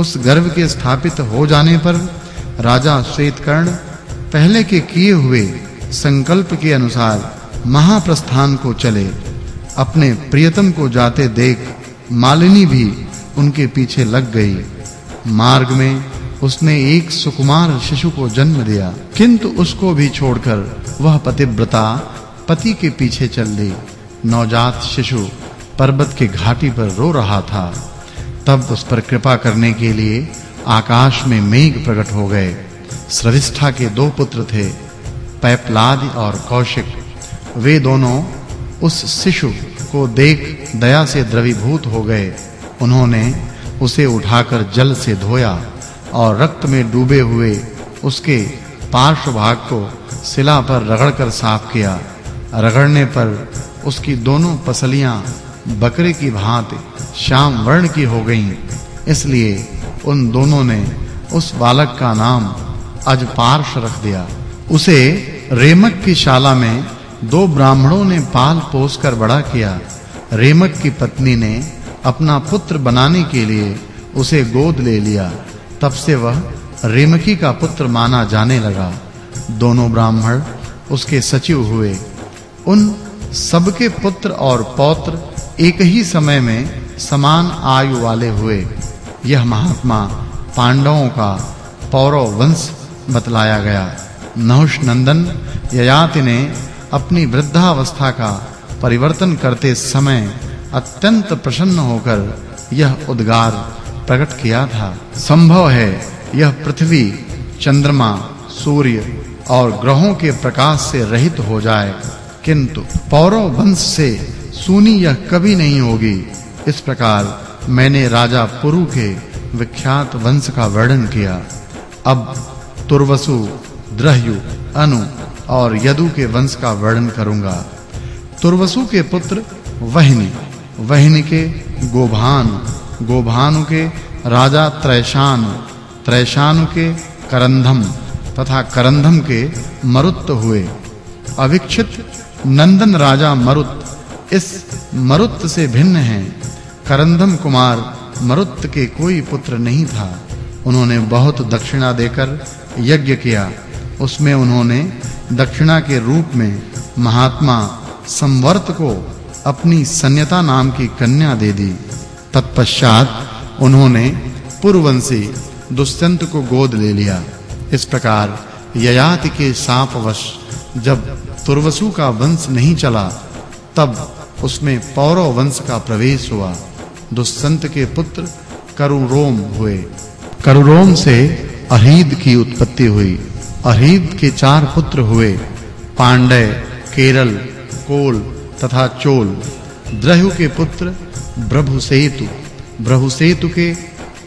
उस गर्भ के स्थापित हो जाने पर राजा श्वेतकर्ण पहले के किए हुए संकल्प के अनुसार महाप्रस्थान को चले। अपने प्रियतम को जाते देख मालिनी भी उनके पीछे लग गई। मार्ग में उसने एक सुकुमार शिशु को जन्म दिया। किंतु उसको भी छोड़कर वह पतिव्रता पति के पीछे चल दी। नवजात शिशु पर्वत की घाटी पर रो रहा था। तब उस पर कृपा करने के लिए आकाश में मेघ प्रकट हो गए। श्रविष्ठा के दो पुत्र थे, पैपलाद और कौशिक। वे दोनों उस शिशु को देख दया से द्रवीभूत हो गए। उन्होंने उसे उठाकर जल से धोया और रक्त में डूबे हुए उसके पार्श्व भाग को शिला पर रगड़कर साफ़ किया। रगड़ने पर उसकी दोनों पसलियाँ बकरे की भांति श्याम वर्ण की हो गईं। इसलिए उन दोनों ने उस बालक का नाम अजपार्श रख दिया। उसे रेमक की शाला में दो ब्राह्मणों ने पाल पोस कर बड़ा किया। रेमक की पत्नी ने अपना पुत्र बनाने के लिए उसे गोद ले लिया। तब से वह रेमकी का पुत्र माना जाने लगा। दोनों ब्राह्मण उसके सचिव हुए। उन सबके पुत्र और पौत्र एक ही समय में समान आयु वाले हुए यह महात्मा पांडवों का पौरव वंश बतलाया गया। नहुष नंदन ययाति ने अपनी वृद्धावस्था का परिवर्तन करते समय अत्यंत प्रसन्न होकर यह उद्गार प्रकट किया था। संभव है यह पृथ्वी, चंद्रमा, सूर्य और ग्रहों के प्रकाश से रहित हो जाए, किंतु पौरव वंश से सुनी यह कभी नहीं होगी। इस प्रकार मैंने राजा पुरु के विख्यात वंश का वर्णन किया। अब तुर्वसु, द्रह्यु, अनु और यदु के वंश का वर्णन करूँगा। तुर्वसु के पुत्र वहिनी वहिनी के गोभान, गोभानु के राजा त्रैशान, त्रैशानु के करंधम तथा करंधम के मरुत हुए। अविक्षित नंदन राजा मरुत इस मरुत से भिन्न हैं। करंधम कुमार मरुत के कोई पुत्र नहीं था। उन्होंने बहुत दक्षिणा देकर यज्ञ किया। उसमें उन्होंने दक्षिणा के रूप में महात्मा संवर्त को अपनी सन्यता नाम की कन्या दे दी। तत्पश्चात उन्होंने पूर्ववंशी दुष्यंत को गोद ले लिया। इस प्रकार ययाति के शापवश जब तुर्वसु का वंश नहीं चला, तब उसमें पौरव वंश का प्रवेश हुआ। दुष्यंत के पुत्र करुरोम हुए। करुरोम से अहीद की उत्पत्ति हुई। अहीद के चार पुत्र हुए। पांडय, केरल, कोल तथा चोल। द्रहु के पुत्र ब्रभुसेतु। ब्रभुसेतु के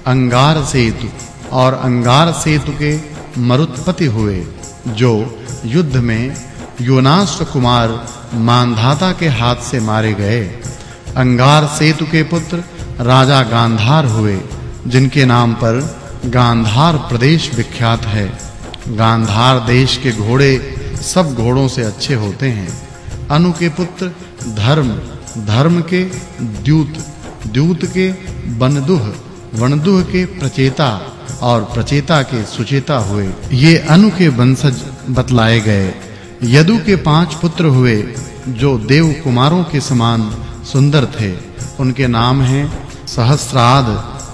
अंगार सेतु और अंगार सेतु के मरुत्पति हुए, जो युद्ध में योनास कुमार मानधाता के हाथ से मारे गए। अंगार सेतु के पुत्र, राजा गांधार हुए, जिनके नाम पर गांधार प्रदेश विख्यात है। गांधार देश के घोड़े सब घोड़ों से अच्छे होते हैं। अनु के पुत्र, धर्म धर्म के द्यूत द्यूत के वनदुह वनदुह के प्रचेता और प्रचेता के सुचेता हुए। ये अनु के वंशज बतलाए गए। यदु के पाँच पुत्र हुए, जो देव कुमारों के समान सुंदर थे। उनके नाम हैं सहस्राद,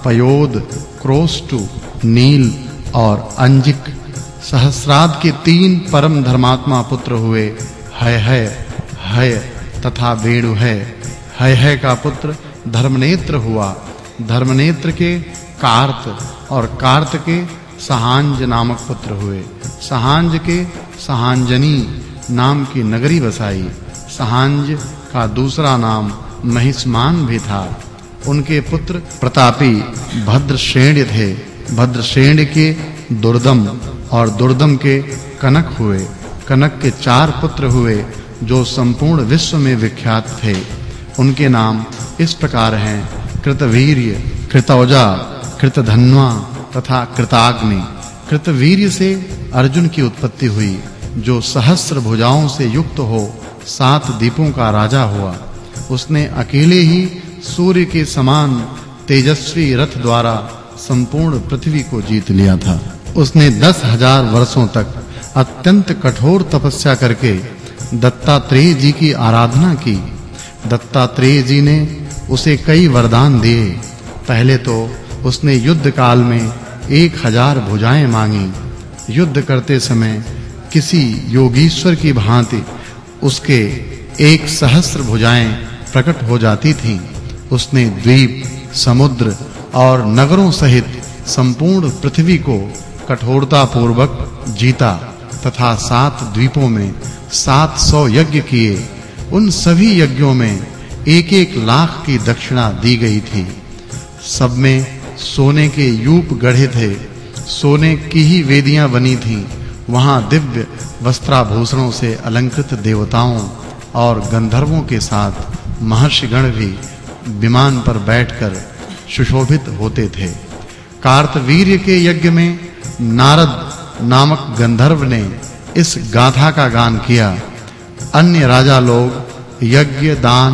पयोद, क्रोष्टु, नील और अंजिक। सहस्राद के तीन परम धर्मात्मा पुत्र हुए है है है तथा वेणु है। हय है का पुत्र धर्मनेत्र हुआ। धर्मनेत्र के कार्त और कार्त के सहांज नामक पुत्र हुए। सहांज के सहांजनी नाम की नगरी बसाई। सहांज का दूसरा नाम महिष्मान भी था। उनके पुत्र प्रतापी भद्रश्रेणी थे। भद्रश्रेणी के दुर्दम और दुर्दम के कनक हुए। कनक के चार पुत्र हुए, जो संपूर्ण विश्व में विख्यात थे। उनके नाम इस प्रकार हैं, कृतवीर्य, कृतौजा, कृतधन्वा तथा कृताग्नि। कृतवीर्य से अर्जुन की उत्पत्ति हुई, जो सहस्र भुजाओं से युक्त हो, सात दीपों का राजा हुआ। उसने अकेले ही सूर्य के समान तेजस्वी रथ द्वारा संपूर्ण पृथ्वी को जीत लिया था। उसने दस हज़ार वर्षों तक अत्यंत कठोर तपस्या करके दत्तात्रेय जी की आराधना की। दत्तात्रेय जी ने उसे कई वरदान दिए। पहले तो उसने युद्ध काल में एक हज़ार भुजाएँ मांगी। युद्ध करते समय किसी योगीश्वर की भांति उसके एक सहस्त्र भुजाएँ प्रकट हो जाती थीं। उसने द्वीप, समुद्र और नगरों सहित संपूर्ण पृथ्वी को कठोरता पूर्वक जीता तथा सात द्वीपों में सात सौ यज्ञ किए। उन सभी यज्ञों में एक-एक लाख की दक्षिणा दी गई थी। सब में सोने के यूप गढ़े थे। सोने की ही वेदियाँ बनी थीं। वहाँ दिव्य वस्त्राभूषणों से अलंकृत देवताओं और गंधर्वों के साथ महर्षिगण भी विमान पर बैठकर सुशोभित होते थे। कार्तवीर्य के यज्ञ में नारद नामक गंधर्व ने इस गाथा का गान किया। अन्य राजा लोग यज्ञ, दान,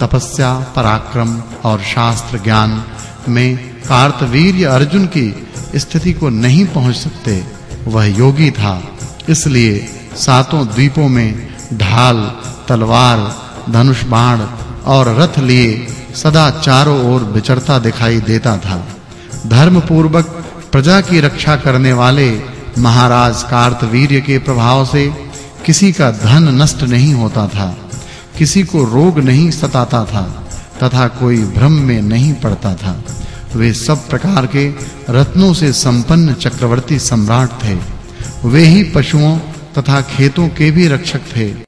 तपस्या, पराक्रम और शास्त्र ज्ञान में कार्तवीर्य अर्जुन की स्थिति को नहीं पहुँच सकते, वह योगी था। इसलिए सातों द्वीपों में ढाल, तलवार, धनुष बाण और रथ लिए सदा चारों ओर विचरता दिखाई देता था। धर्म पूर्वक प्रजा की रक्षा करने वाले महाराज कार्तवीर्य के प्रभाव से किसी का धन नष्ट नहीं होता था, किसी को रोग नहीं सताता था, तथा कोई भ्रम में नहीं पड़ता था। वे सब प्रकार के रत्नों से संपन्न चक्रवर्ती सम्राट थे। वे ही पशुओं तथा खेतों के भी रक्षक थे।